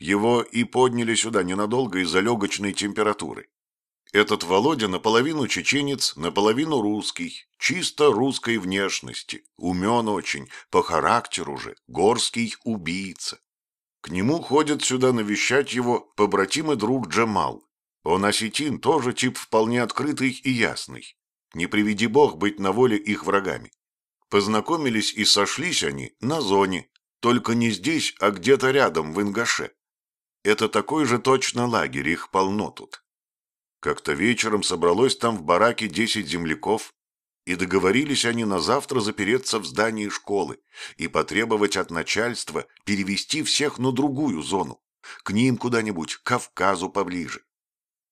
Его и подняли сюда ненадолго из-за легочной температуры. Этот Володя наполовину чеченец, наполовину русский, чисто русской внешности, умен очень, по характеру же, горский убийца. К нему ходят сюда навещать его побратим и друг Джамал. Он осетин, тоже тип вполне открытый и ясный. Не приведи бог быть на воле их врагами. Познакомились и сошлись они на зоне, только не здесь, а где-то рядом, в Ингаше. Это такой же точно лагерь, их полно тут. Как-то вечером собралось там в бараке десять земляков, и договорились они на завтра запереться в здании школы и потребовать от начальства перевести всех на другую зону, к ним куда-нибудь, к Кавказу поближе.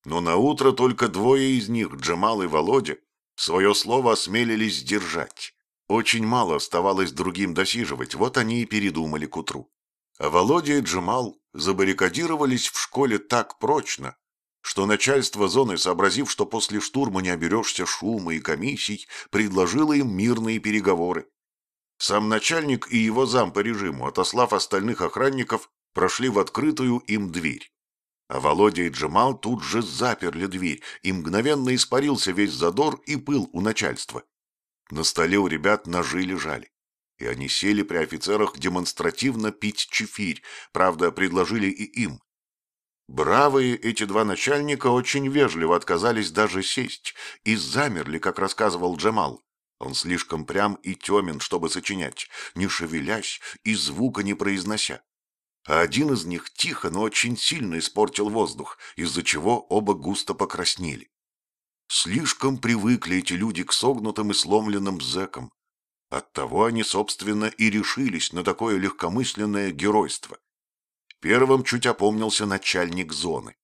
Но на утро только двое из них, Джамал и Володя, свое слово осмелились сдержать. Очень мало оставалось другим досиживать, вот они и передумали к утру. А Володя и Джамал забаррикадировались в школе так прочно, что начальство зоны, сообразив, что после штурма не оберешься шума и комиссий, предложило им мирные переговоры. Сам начальник и его зам по режиму, отослав остальных охранников, прошли в открытую им дверь. А Володя и Джамал тут же заперли дверь, и мгновенно испарился весь задор и пыл у начальства. На столе у ребят ножи лежали, и они сели при офицерах демонстративно пить чефирь, правда, предложили и им. Бравые эти два начальника очень вежливо отказались даже сесть и замерли, как рассказывал Джамал. Он слишком прям и темен, чтобы сочинять, не шевелясь и звука не произнося. А один из них тихо, но очень сильно испортил воздух, из-за чего оба густо покраснели. Слишком привыкли эти люди к согнутым и сломленным зэкам. Оттого они, собственно, и решились на такое легкомысленное геройство. Первым чуть опомнился начальник зоны.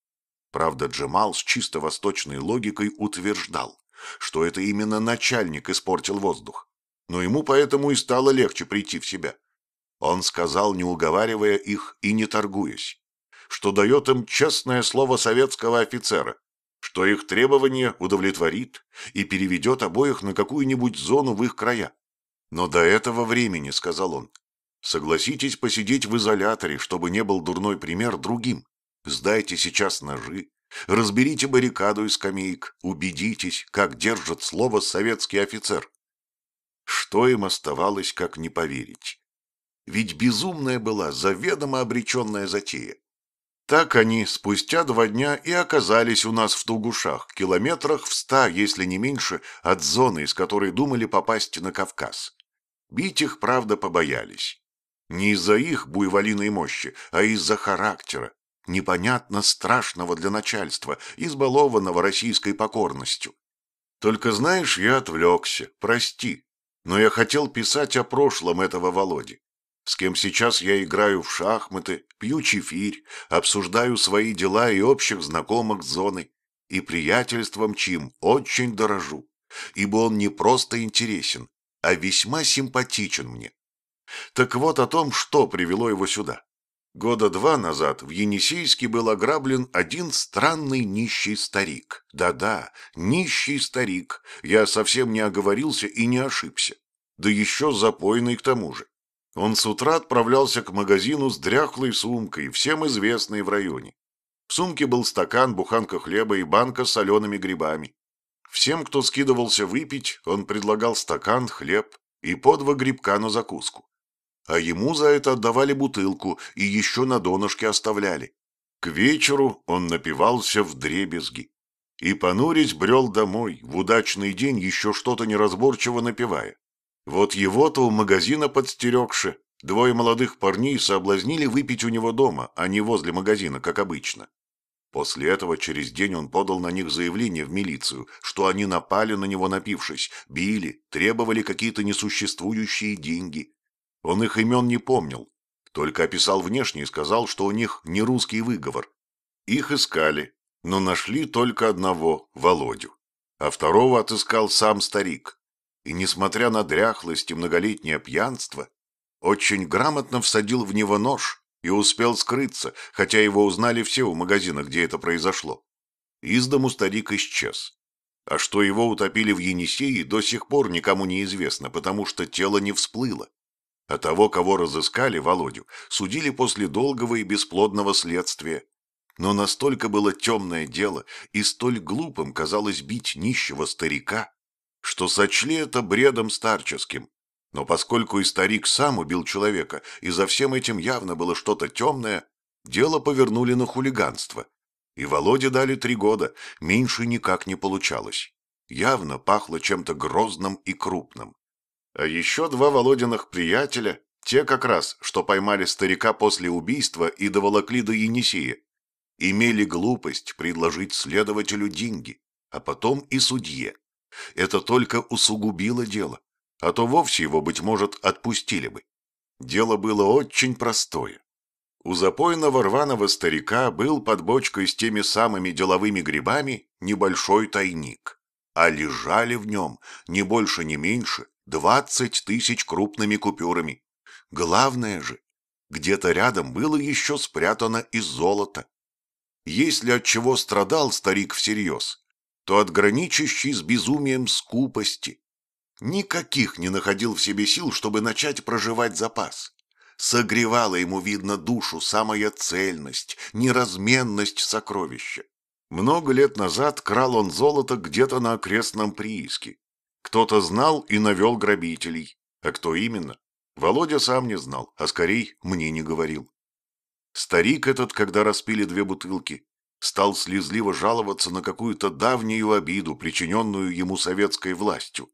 Правда, Джемал с чисто восточной логикой утверждал, что это именно начальник испортил воздух. Но ему поэтому и стало легче прийти в себя. Он сказал, не уговаривая их и не торгуясь, что дает им честное слово советского офицера, что их требование удовлетворит и переведет обоих на какую-нибудь зону в их края. Но до этого времени, сказал он, Согласитесь посидеть в изоляторе, чтобы не был дурной пример другим. Сдайте сейчас ножи, разберите баррикаду из скамеек, убедитесь, как держит слово советский офицер. Что им оставалось, как не поверить? Ведь безумная была заведомо обреченная затея. Так они спустя два дня и оказались у нас в Тугушах, километрах в ста, если не меньше, от зоны, из которой думали попасть на Кавказ. Бить их, правда, побоялись. Не из-за их буйволиной мощи, а из-за характера, непонятно страшного для начальства, избалованного российской покорностью. Только знаешь, я отвлекся, прости, но я хотел писать о прошлом этого Володи, с кем сейчас я играю в шахматы, пью чефирь, обсуждаю свои дела и общих знакомых с зоны, и приятельством чьим очень дорожу, ибо он не просто интересен, а весьма симпатичен мне. Так вот о том, что привело его сюда. Года два назад в Енисейске был ограблен один странный нищий старик. Да-да, нищий старик. Я совсем не оговорился и не ошибся. Да еще запойный к тому же. Он с утра отправлялся к магазину с дряхлой сумкой, всем известной в районе. В сумке был стакан, буханка хлеба и банка с солеными грибами. Всем, кто скидывался выпить, он предлагал стакан, хлеб и по два грибка на закуску а ему за это отдавали бутылку и еще на донышке оставляли. К вечеру он напивался в дребезги. И, понурясь, брел домой, в удачный день еще что-то неразборчиво напивая. Вот его-то у магазина подстерегши, двое молодых парней соблазнили выпить у него дома, а не возле магазина, как обычно. После этого через день он подал на них заявление в милицию, что они напали на него напившись, били, требовали какие-то несуществующие деньги. Он их имен не помнил, только описал внешне и сказал, что у них не русский выговор. Их искали, но нашли только одного, Володю, а второго отыскал сам старик. И, несмотря на дряхлость и многолетнее пьянство, очень грамотно всадил в него нож и успел скрыться, хотя его узнали все у магазина, где это произошло. Из дому старик исчез. А что его утопили в Енисее, до сих пор никому не известно, потому что тело не всплыло. А того, кого разыскали, Володю, судили после долгого и бесплодного следствия. Но настолько было темное дело, и столь глупым казалось бить нищего старика, что сочли это бредом старческим. Но поскольку и старик сам убил человека, и за всем этим явно было что-то темное, дело повернули на хулиганство. И Володе дали три года, меньше никак не получалось. Явно пахло чем-то грозным и крупным. А еще два Володиных приятеля, те как раз, что поймали старика после убийства и доволокли до Енисея, имели глупость предложить следователю деньги, а потом и судье. Это только усугубило дело, а то вовсе его, быть может, отпустили бы. Дело было очень простое. У запойного рваного старика был под бочкой с теми самыми деловыми грибами небольшой тайник, а лежали в нем не больше, не меньше двадцать тысяч крупными купюрами. Главное же, где-то рядом было еще спрятано и золото. Если от чего страдал старик всерьез, то от граничащей с безумием скупости. Никаких не находил в себе сил, чтобы начать проживать запас. Согревала ему, видно, душу самая цельность, неразменность сокровища. Много лет назад крал он золото где-то на окрестном прииске. Кто-то знал и навел грабителей. А кто именно? Володя сам не знал, а скорей мне не говорил. Старик этот, когда распили две бутылки, стал слезливо жаловаться на какую-то давнюю обиду, причиненную ему советской властью.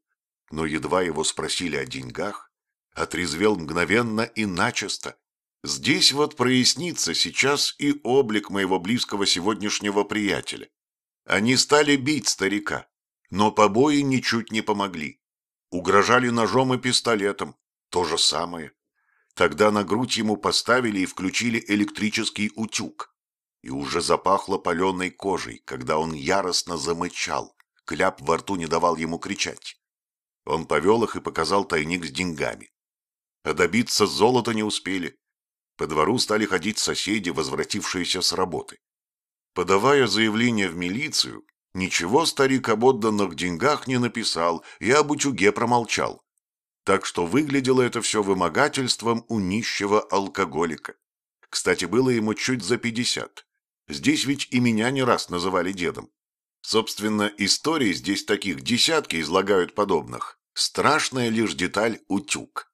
Но едва его спросили о деньгах, отрезвел мгновенно и начисто. Здесь вот прояснится сейчас и облик моего близкого сегодняшнего приятеля. Они стали бить старика, но побои ничуть не помогли. Угрожали ножом и пистолетом, то же самое. Тогда на грудь ему поставили и включили электрический утюг и уже запахло паленой кожей, когда он яростно замычал. Кляп во рту не давал ему кричать. Он повел их и показал тайник с деньгами. А добиться золота не успели. По двору стали ходить соседи, возвратившиеся с работы. Подавая заявление в милицию, ничего старик об отданных деньгах не написал и об утюге промолчал. Так что выглядело это все вымогательством у нищего алкоголика. Кстати, было ему чуть за пятьдесят. Здесь ведь и меня не раз называли дедом. Собственно, историй здесь таких десятки излагают подобных. Страшная лишь деталь – утюг.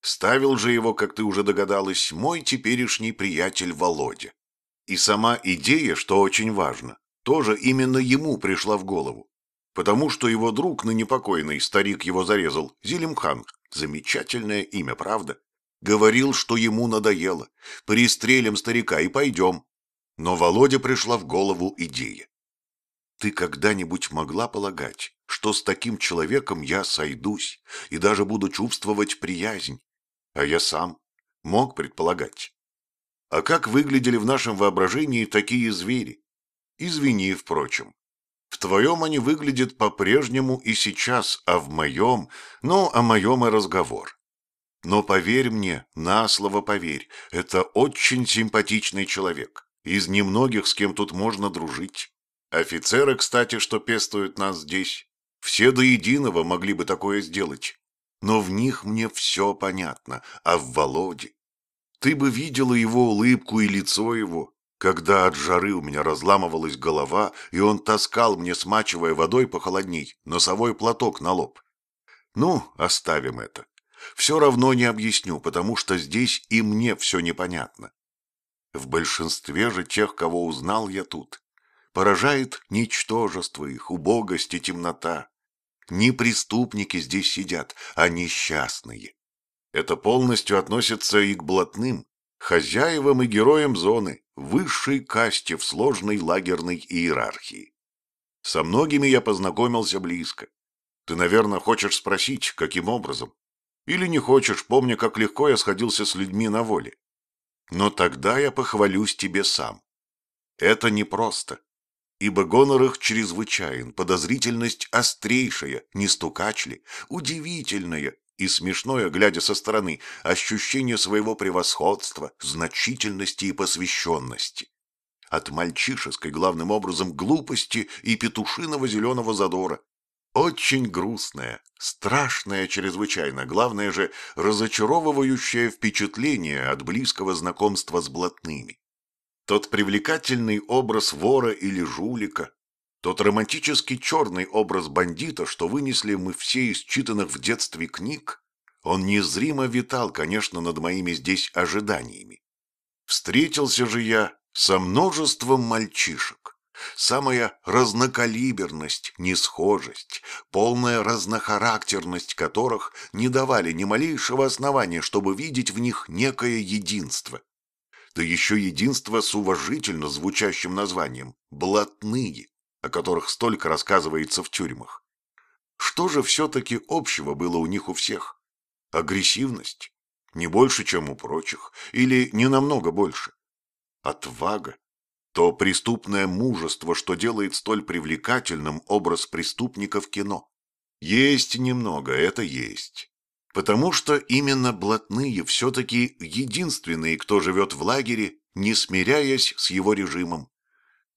Ставил же его, как ты уже догадалась, мой теперешний приятель Володя. И сама идея, что очень важно, тоже именно ему пришла в голову. Потому что его друг, ныне покойный, старик его зарезал, Зелимхан, замечательное имя, правда? Говорил, что ему надоело. Пристрелим старика и пойдем. Но Володе пришла в голову идея. Ты когда-нибудь могла полагать, что с таким человеком я сойдусь и даже буду чувствовать приязнь? А я сам мог предполагать. А как выглядели в нашем воображении такие звери? Извини, впрочем. В твоем они выглядят по-прежнему и сейчас, а в моем, ну, о моем и разговор. Но поверь мне, на слово поверь, это очень симпатичный человек. Из немногих, с кем тут можно дружить. Офицеры, кстати, что пестуют нас здесь, все до единого могли бы такое сделать. Но в них мне все понятно, а в Володе... Ты бы видела его улыбку и лицо его, когда от жары у меня разламывалась голова, и он таскал мне, смачивая водой похолодней, носовой платок на лоб. Ну, оставим это. Все равно не объясню, потому что здесь и мне все непонятно. В большинстве же тех, кого узнал я тут, поражает ничтожество их, убогость и темнота. Не преступники здесь сидят, а несчастные. Это полностью относится и к блатным, хозяевам и героям зоны, высшей касте в сложной лагерной иерархии. Со многими я познакомился близко. Ты, наверное, хочешь спросить, каким образом? Или не хочешь, помня, как легко я сходился с людьми на воле. Но тогда я похвалюсь тебе сам. Это непросто, ибо гонор их чрезвычайен, подозрительность острейшая, не стукач ли, удивительная и смешное, глядя со стороны, ощущение своего превосходства, значительности и посвященности. От мальчишеской, главным образом, глупости и петушиного зеленого задора Очень грустное, страшное чрезвычайно, главное же, разочаровывающее впечатление от близкого знакомства с блатными. Тот привлекательный образ вора или жулика, тот романтический черный образ бандита, что вынесли мы все из читанных в детстве книг, он незримо витал, конечно, над моими здесь ожиданиями. Встретился же я со множеством мальчишек. Самая разнокалиберность, несхожесть, полная разнохарактерность которых не давали ни малейшего основания, чтобы видеть в них некое единство. Да еще единство с уважительно звучащим названием «блатные», о которых столько рассказывается в тюрьмах. Что же все-таки общего было у них у всех? Агрессивность? Не больше, чем у прочих, или не намного больше? Отвага? То преступное мужество, что делает столь привлекательным образ преступника в кино. Есть немного, это есть. Потому что именно блатные все-таки единственные, кто живет в лагере, не смиряясь с его режимом.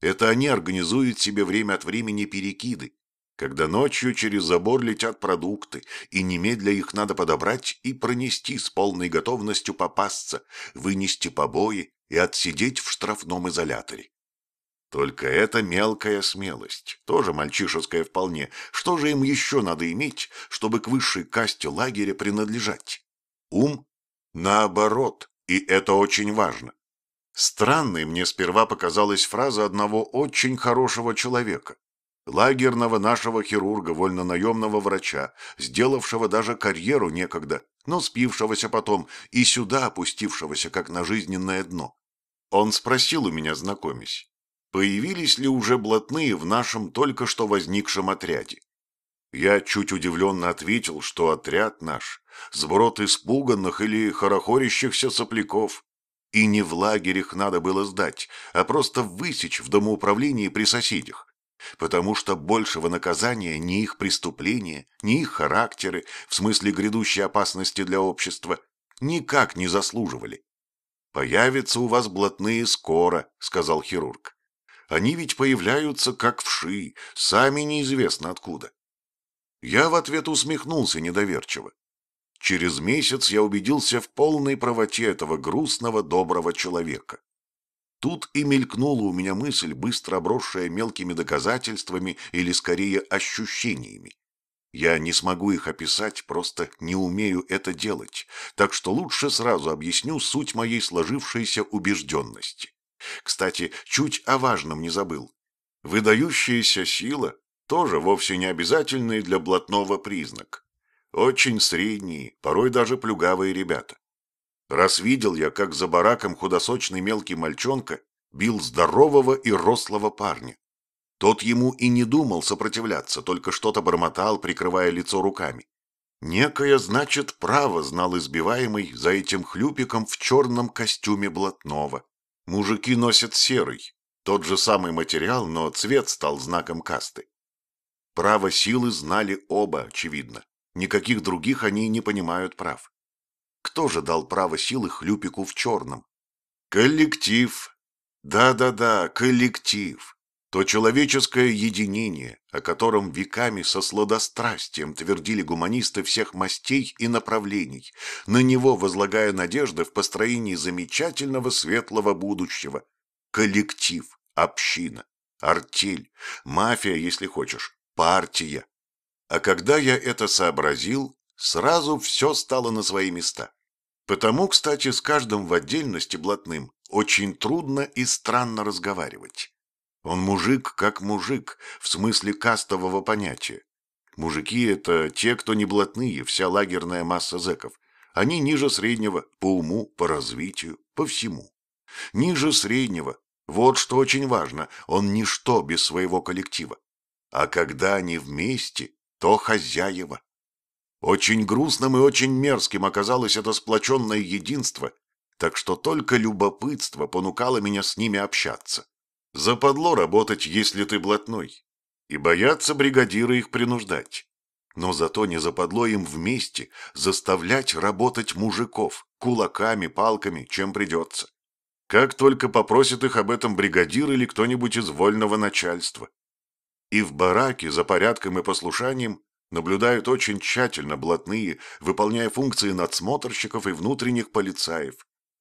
Это они организуют себе время от времени перекиды, когда ночью через забор летят продукты, и немедля их надо подобрать и пронести с полной готовностью попасться, вынести побои и отсидеть в штрафном изоляторе. Только это мелкая смелость, тоже мальчишеская вполне. Что же им еще надо иметь, чтобы к высшей касте лагеря принадлежать? Ум? Наоборот, и это очень важно. Странной мне сперва показалась фраза одного очень хорошего человека, лагерного нашего хирурга, вольнонаемного врача, сделавшего даже карьеру некогда, но спившегося потом и сюда опустившегося, как на жизненное дно. Он спросил у меня, знакомясь, появились ли уже блатные в нашем только что возникшем отряде. Я чуть удивленно ответил, что отряд наш – сброд испуганных или хорохорящихся сопляков, и не в лагерях надо было сдать, а просто высечь в домоуправлении при соседях, потому что большего наказания ни их преступления, ни их характеры, в смысле грядущей опасности для общества, никак не заслуживали. «Появятся у вас блатные скоро», — сказал хирург. «Они ведь появляются как вши, сами неизвестно откуда». Я в ответ усмехнулся недоверчиво. Через месяц я убедился в полной правоте этого грустного доброго человека. Тут и мелькнула у меня мысль, быстро обросшая мелкими доказательствами или скорее ощущениями. Я не смогу их описать, просто не умею это делать, так что лучше сразу объясню суть моей сложившейся убежденности. Кстати, чуть о важном не забыл. Выдающаяся сила тоже вовсе не обязательный для блатного признак. Очень средние, порой даже плюгавые ребята. Раз видел я, как за бараком худосочный мелкий мальчонка бил здорового и рослого парня. Тот ему и не думал сопротивляться, только что-то бормотал, прикрывая лицо руками. Некое, значит, право знал избиваемый за этим хлюпиком в черном костюме блатного. Мужики носят серый, тот же самый материал, но цвет стал знаком касты. Право силы знали оба, очевидно. Никаких других они не понимают прав. Кто же дал право силы хлюпику в черном? Коллектив. Да-да-да, коллектив то человеческое единение, о котором веками со сладострастием твердили гуманисты всех мастей и направлений, на него возлагая надежды в построении замечательного светлого будущего. Коллектив, община, артель, мафия, если хочешь, партия. А когда я это сообразил, сразу все стало на свои места. Потому, кстати, с каждым в отдельности блатным очень трудно и странно разговаривать. Он мужик как мужик, в смысле кастового понятия. Мужики — это те, кто не блатные, вся лагерная масса зэков. Они ниже среднего по уму, по развитию, по всему. Ниже среднего. Вот что очень важно. Он ничто без своего коллектива. А когда они вместе, то хозяева. Очень грустным и очень мерзким оказалось это сплоченное единство, так что только любопытство понукало меня с ними общаться. Западло работать, если ты блатной, и боятся бригадира их принуждать. Но зато не западло им вместе заставлять работать мужиков, кулаками, палками, чем придется. Как только попросит их об этом бригадир или кто-нибудь из вольного начальства. И в бараке за порядком и послушанием наблюдают очень тщательно блатные, выполняя функции надсмотрщиков и внутренних полицаев.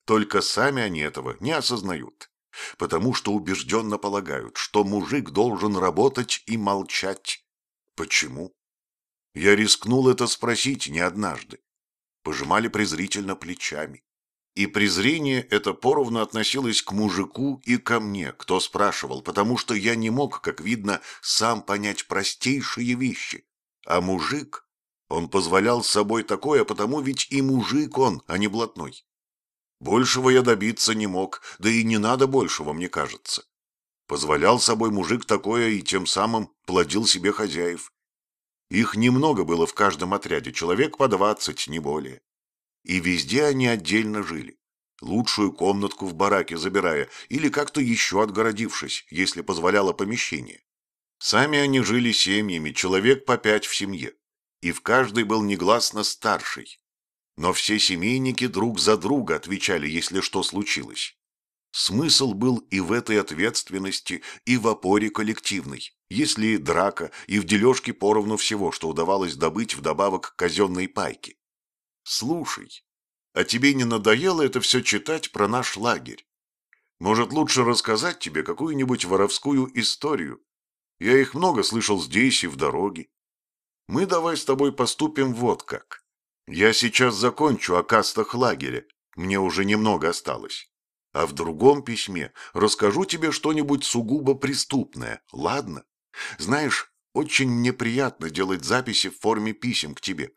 Только сами они этого не осознают, потому что убежденно полагают, что мужик должен работать и молчать. Почему? Я рискнул это спросить не однажды. Пожимали презрительно плечами. И презрение это поровну относилось к мужику и ко мне, кто спрашивал, потому что я не мог, как видно, сам понять простейшие вещи. А мужик, он позволял с собой такое, потому ведь и мужик он, а не блатной. Большего я добиться не мог, да и не надо большего, мне кажется. Позволял собой мужик такое и тем самым плодил себе хозяев. Их немного было в каждом отряде, человек по двадцать, не более. И везде они отдельно жили, лучшую комнатку в бараке забирая или как-то еще отгородившись, если позволяло помещение. Сами они жили семьями, человек по пять в семье, и в каждой был негласно старший. Но все семейники друг за друга отвечали, если что случилось. Смысл был и в этой ответственности, и в опоре коллективной, если и драка, и в дележке поровну всего, что удавалось добыть вдобавок казенной пайке. Слушай, а тебе не надоело это все читать про наш лагерь? Может, лучше рассказать тебе какую-нибудь воровскую историю? Я их много слышал здесь и в дороге. Мы давай с тобой поступим вот как. Я сейчас закончу о кастах лагеря, мне уже немного осталось. А в другом письме расскажу тебе что-нибудь сугубо преступное, ладно? Знаешь, очень неприятно делать записи в форме писем к тебе.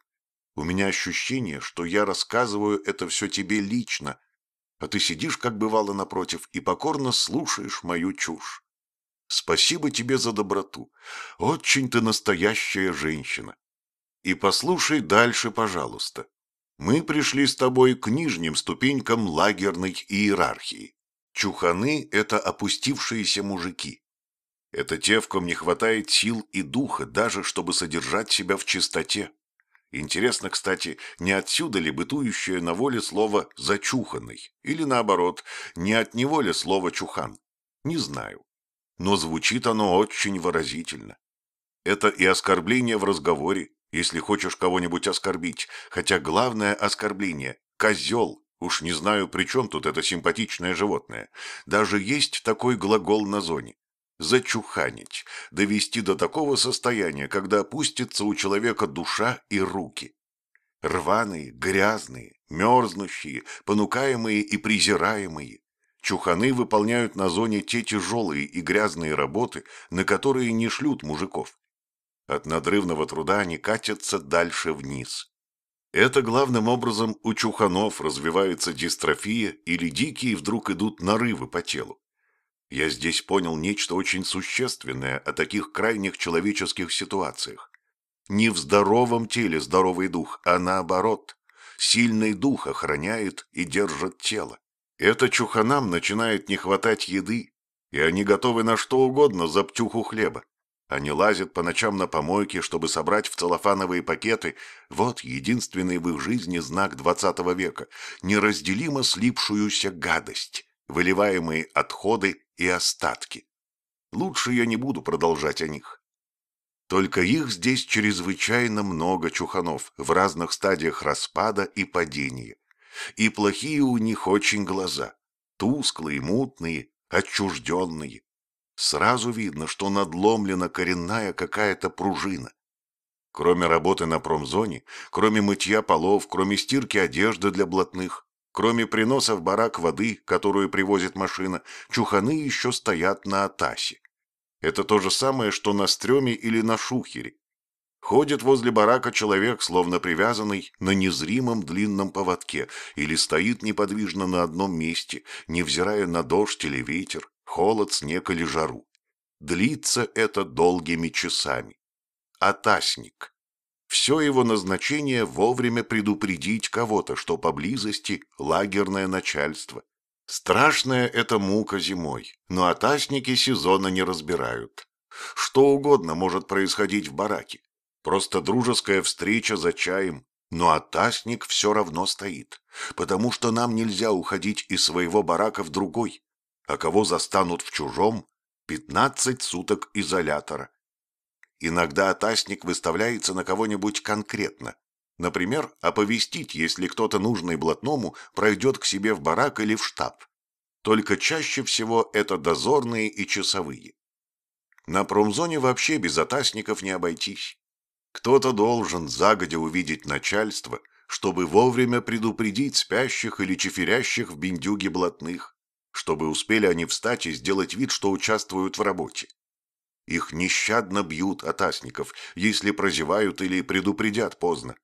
У меня ощущение, что я рассказываю это все тебе лично, а ты сидишь, как бывало, напротив, и покорно слушаешь мою чушь. Спасибо тебе за доброту. Очень ты настоящая женщина. И послушай дальше, пожалуйста. Мы пришли с тобой к нижним ступенькам лагерной иерархии. Чуханы — это опустившиеся мужики. Это те, в ком не хватает сил и духа, даже чтобы содержать себя в чистоте. Интересно, кстати, не отсюда ли бытующее на воле слово «зачуханный» или, наоборот, не от него ли слово «чухан»? Не знаю. Но звучит оно очень выразительно. Это и оскорбление в разговоре, если хочешь кого-нибудь оскорбить, хотя главное оскорбление – козел. Уж не знаю, при чем тут это симпатичное животное. Даже есть такой глагол на зоне зачуханить, довести до такого состояния, когда опустится у человека душа и руки. Рваные, грязные, мерзнущие, понукаемые и презираемые. Чуханы выполняют на зоне те тяжелые и грязные работы, на которые не шлют мужиков. От надрывного труда они катятся дальше вниз. Это главным образом у чуханов развивается дистрофия или дикие вдруг идут нарывы по телу. Я здесь понял нечто очень существенное о таких крайних человеческих ситуациях. Не в здоровом теле здоровый дух, а наоборот. Сильный дух охраняет и держит тело. Это чуханам начинает не хватать еды, и они готовы на что угодно за птюху хлеба. Они лазят по ночам на помойке, чтобы собрать в целлофановые пакеты. Вот единственный в их жизни знак двадцатого века – неразделимо слипшуюся гадость, выливаемые отходы и остатки. Лучше я не буду продолжать о них. Только их здесь чрезвычайно много чуханов в разных стадиях распада и падения. И плохие у них очень глаза, тусклые, мутные, отчужденные. Сразу видно, что надломлена коренная какая-то пружина. Кроме работы на промзоне, кроме мытья полов, кроме стирки одежды для блатных, Кроме приноса в барак воды, которую привозит машина, чуханы еще стоят на атасе. Это то же самое, что на стреме или на шухере. Ходит возле барака человек, словно привязанный на незримом длинном поводке, или стоит неподвижно на одном месте, невзирая на дождь или ветер, холод, снег или жару. Длится это долгими часами. Атасник. Все его назначение вовремя предупредить кого-то, что поблизости лагерное начальство. Страшная это мука зимой, но атасники сезона не разбирают. Что угодно может происходить в бараке. Просто дружеская встреча за чаем, но атасник все равно стоит, потому что нам нельзя уходить из своего барака в другой, а кого застанут в чужом – пятнадцать суток изолятора. Иногда атасник выставляется на кого-нибудь конкретно. Например, оповестить, если кто-то нужный блатному пройдет к себе в барак или в штаб. Только чаще всего это дозорные и часовые. На промзоне вообще без атасников не обойтись. Кто-то должен загодя увидеть начальство, чтобы вовремя предупредить спящих или чеферящих в бендюге блатных, чтобы успели они встать и сделать вид, что участвуют в работе. Их нещадно бьют атасников, если прозевают или предупредят поздно.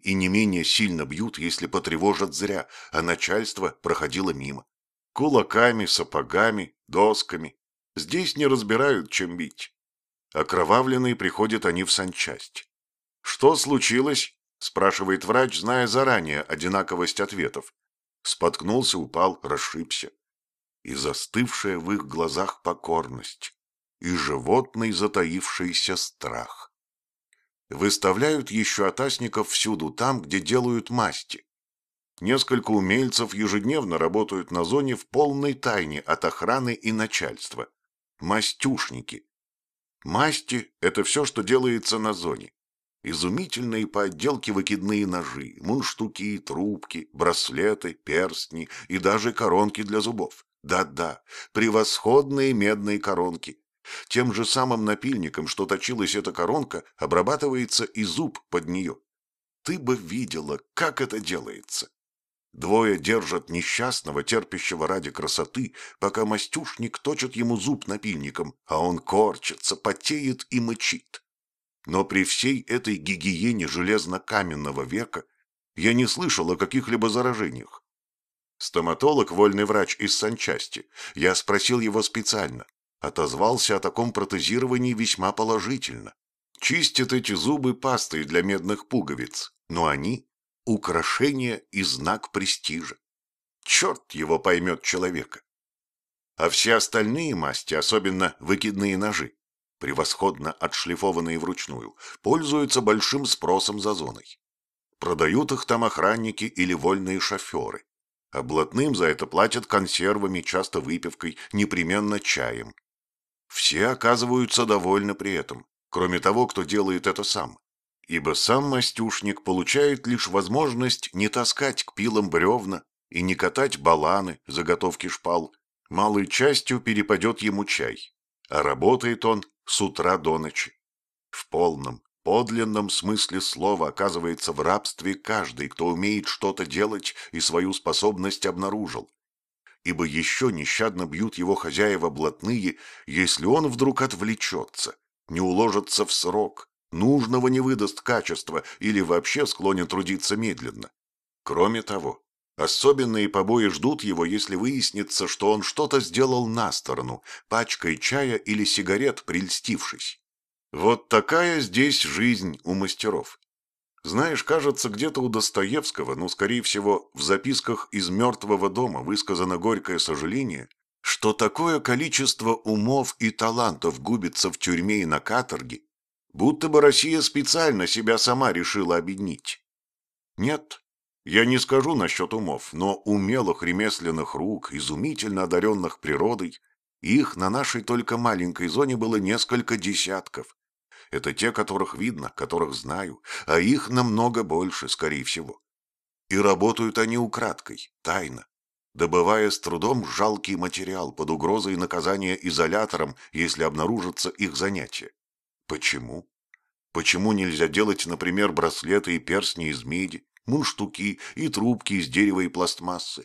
И не менее сильно бьют, если потревожат зря, а начальство проходило мимо. Кулаками, сапогами, досками. Здесь не разбирают, чем бить. Окровавленные приходят они в санчасть. «Что случилось?» – спрашивает врач, зная заранее одинаковость ответов. Споткнулся, упал, расшибся. И застывшая в их глазах покорность, и животный затаившийся страх. Выставляют еще атасников всюду там, где делают масти. Несколько умельцев ежедневно работают на зоне в полной тайне от охраны и начальства. Мастюшники. Масти – это все, что делается на зоне. Изумительные по отделке выкидные ножи, мундштуки, трубки, браслеты, перстни и даже коронки для зубов. Да-да, превосходные медные коронки. Тем же самым напильником, что точилась эта коронка, обрабатывается и зуб под нее. Ты бы видела, как это делается. Двое держат несчастного, терпящего ради красоты, пока мастюшник точит ему зуб напильником, а он корчится, потеет и мычит. Но при всей этой гигиене железно-каменного века я не слышал о каких-либо заражениях. Стоматолог, вольный врач из санчасти, я спросил его специально, отозвался о таком протезировании весьма положительно. Чистят эти зубы пастой для медных пуговиц, но они украшение и знак престижа. Черт его поймет человека. А все остальные масти, особенно выкидные ножи, превосходно отшлифованные вручную, пользуются большим спросом за зоной. Продают их там охранники или вольные шоферы. А блатным за это платят консервами, часто выпивкой, непременно чаем. Все оказываются довольны при этом, кроме того, кто делает это сам ибо сам мастюшник получает лишь возможность не таскать к пилам бревна и не катать баланы, заготовки шпал. Малой частью перепадет ему чай, а работает он с утра до ночи. В полном, подлинном смысле слова оказывается в рабстве каждый, кто умеет что-то делать и свою способность обнаружил. Ибо еще нещадно бьют его хозяева блатные, если он вдруг отвлечется, не уложится в срок, нужного не выдаст качества или вообще склонен трудиться медленно. Кроме того, особенные побои ждут его, если выяснится, что он что-то сделал на сторону, пачкой чая или сигарет прельстившись. Вот такая здесь жизнь у мастеров. Знаешь, кажется, где-то у Достоевского, ну, скорее всего, в записках из «Мертвого дома» высказано горькое сожаление, что такое количество умов и талантов губится в тюрьме и на каторге, Будто бы Россия специально себя сама решила обеднить. Нет, я не скажу насчет умов, но умелых ремесленных рук, изумительно одаренных природой, их на нашей только маленькой зоне было несколько десятков. Это те, которых видно, которых знаю, а их намного больше, скорее всего. И работают они украдкой, тайно, добывая с трудом жалкий материал под угрозой наказания изолятором, если обнаружится их занятие. Почему? Почему нельзя делать, например, браслеты и перстни из меди, мундштуки и трубки из дерева и пластмассы?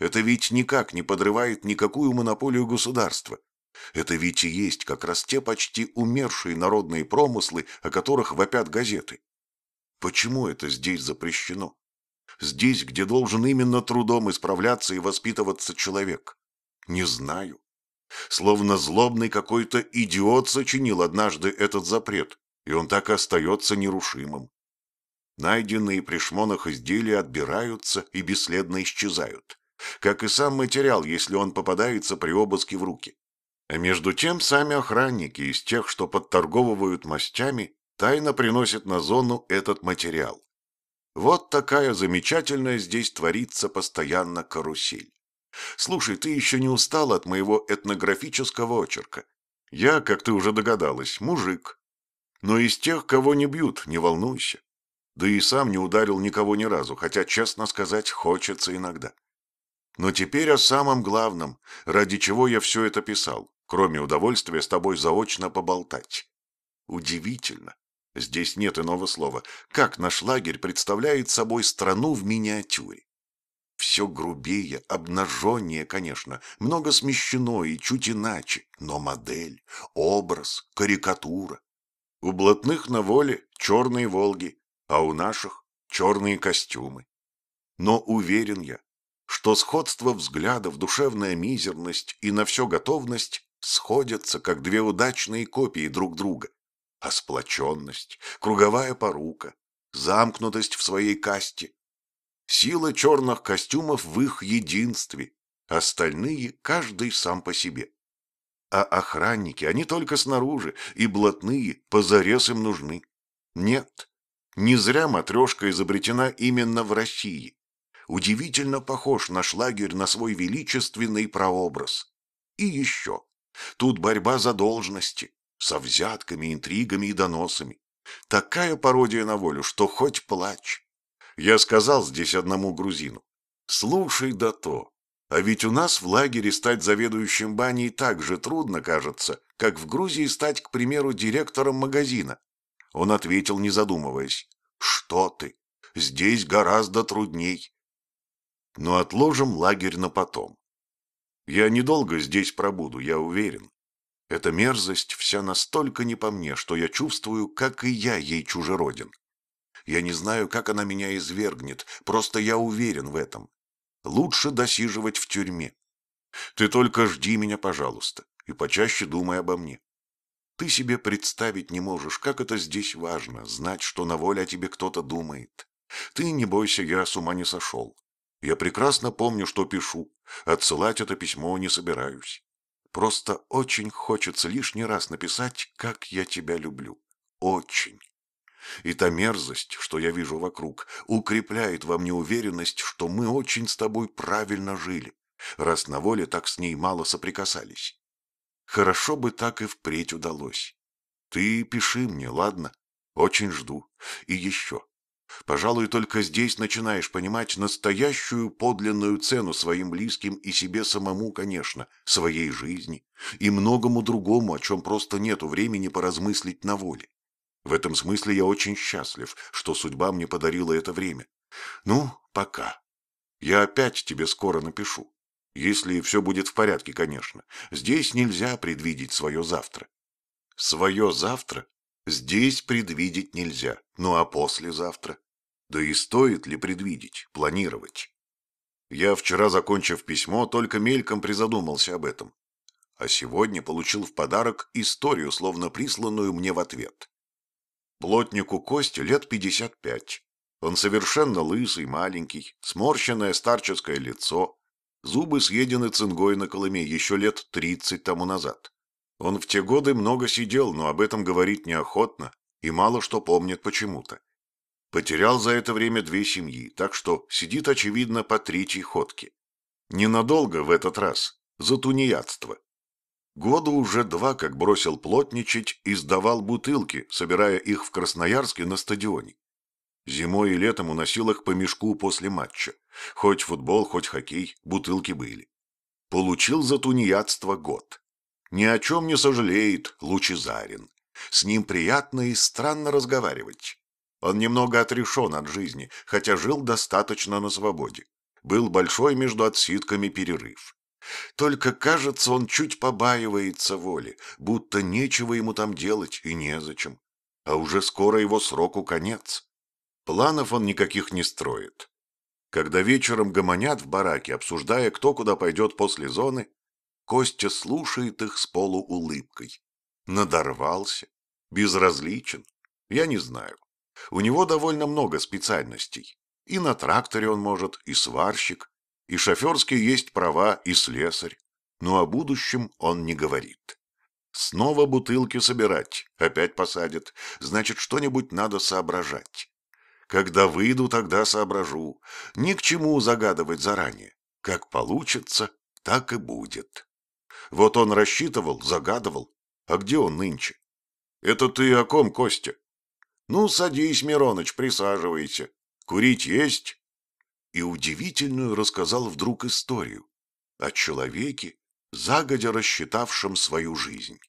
Это ведь никак не подрывает никакую монополию государства. Это ведь и есть как раз те почти умершие народные промыслы, о которых вопят газеты. Почему это здесь запрещено? Здесь, где должен именно трудом исправляться и воспитываться человек? Не знаю. Словно злобный какой-то идиот сочинил однажды этот запрет, и он так и остается нерушимым. Найденные при шмонах изделия отбираются и бесследно исчезают, как и сам материал, если он попадается при обыске в руки. А между тем сами охранники из тех, что подторговывают мастями, тайно приносят на зону этот материал. Вот такая замечательная здесь творится постоянно карусель. Слушай, ты еще не устал от моего этнографического очерка? Я, как ты уже догадалась, мужик. Но из тех, кого не бьют, не волнуйся. Да и сам не ударил никого ни разу, хотя, честно сказать, хочется иногда. Но теперь о самом главном, ради чего я все это писал, кроме удовольствия с тобой заочно поболтать. Удивительно, здесь нет иного слова, как наш лагерь представляет собой страну в миниатюре. Все грубее, обнаженнее, конечно, много смещено и чуть иначе, но модель, образ, карикатура. У блатных на воле черные «Волги», а у наших черные костюмы. Но уверен я, что сходство взглядов, душевная мизерность и на все готовность сходятся, как две удачные копии друг друга. А сплоченность, круговая порука, замкнутость в своей касте. Сила черных костюмов в их единстве, остальные каждый сам по себе. А охранники, они только снаружи, и блатные, позарез им нужны. Нет, не зря матрешка изобретена именно в России. Удивительно похож наш лагерь на свой величественный прообраз. И еще. Тут борьба за должности, со взятками, интригами и доносами. Такая пародия на волю, что хоть плачь. Я сказал здесь одному грузину. Слушай, да то. А ведь у нас в лагере стать заведующим баней так же трудно, кажется, как в Грузии стать, к примеру, директором магазина. Он ответил, не задумываясь. «Что ты? Здесь гораздо трудней». Но отложим лагерь на потом. Я недолго здесь пробуду, я уверен. Эта мерзость вся настолько не по мне, что я чувствую, как и я ей чужероден. Я не знаю, как она меня извергнет, просто я уверен в этом. Лучше досиживать в тюрьме. Ты только жди меня, пожалуйста, и почаще думай обо мне. Ты себе представить не можешь, как это здесь важно, знать, что на воле о тебе кто-то думает. Ты не бойся, я с ума не сошел. Я прекрасно помню, что пишу. Отсылать это письмо не собираюсь. Просто очень хочется лишний раз написать, как я тебя люблю. Очень. И та мерзость, что я вижу вокруг, укрепляет во мне уверенность, что мы очень с тобой правильно жили, раз на воле так с ней мало соприкасались. Хорошо бы так и впредь удалось. Ты пиши мне, ладно? Очень жду. И еще. Пожалуй, только здесь начинаешь понимать настоящую подлинную цену своим близким и себе самому, конечно, своей жизни и многому другому, о чем просто нету времени поразмыслить на воле. В этом смысле я очень счастлив, что судьба мне подарила это время. Ну, пока. Я опять тебе скоро напишу. Если все будет в порядке, конечно. Здесь нельзя предвидеть свое завтра. Свое завтра здесь предвидеть нельзя. Ну а послезавтра? Да и стоит ли предвидеть, планировать? Я вчера, закончив письмо, только мельком призадумался об этом. А сегодня получил в подарок историю, словно присланную мне в ответ. Плотнику Кости лет пятьдесят пять. Он совершенно лысый, маленький, сморщенное старческое лицо, Зубы съедены цингой на Колыме еще лет тридцать тому назад. Он в те годы много сидел, но об этом говорить неохотно и мало что помнит почему-то. Потерял за это время две семьи, так что сидит, очевидно, по третьей ходке. Ненадолго в этот раз, за тунеядство. Года уже два, как бросил плотничать и сдавал бутылки, собирая их в Красноярске на стадионе. Зимой и летом уносил их по мешку после матча. Хоть футбол, хоть хоккей, бутылки были. Получил за тунеядство год. Ни о чем не сожалеет Лучезарин. С ним приятно и странно разговаривать. Он немного отрешен от жизни, хотя жил достаточно на свободе. Был большой между отсидками перерыв. Только, кажется, он чуть побаивается воли, будто нечего ему там делать и незачем. А уже скоро его сроку конец. Планов он никаких не строит. Когда вечером гомонят в бараке, обсуждая, кто куда пойдет после зоны, Костя слушает их с полуулыбкой. Надорвался, безразличен, я не знаю. У него довольно много специальностей. И на тракторе он может, и сварщик, и шоферские есть права, и слесарь. Но о будущем он не говорит. Снова бутылки собирать, опять посадят, значит, что-нибудь надо соображать. Когда выйду, тогда соображу. Ни к чему загадывать заранее. Как получится, так и будет. Вот он рассчитывал, загадывал. А где он нынче? Это ты о ком, Костя? Ну, садись, Мироныч, присаживайся. Курить есть? И удивительную рассказал вдруг историю о человеке, загодя рассчитавшем свою жизнь.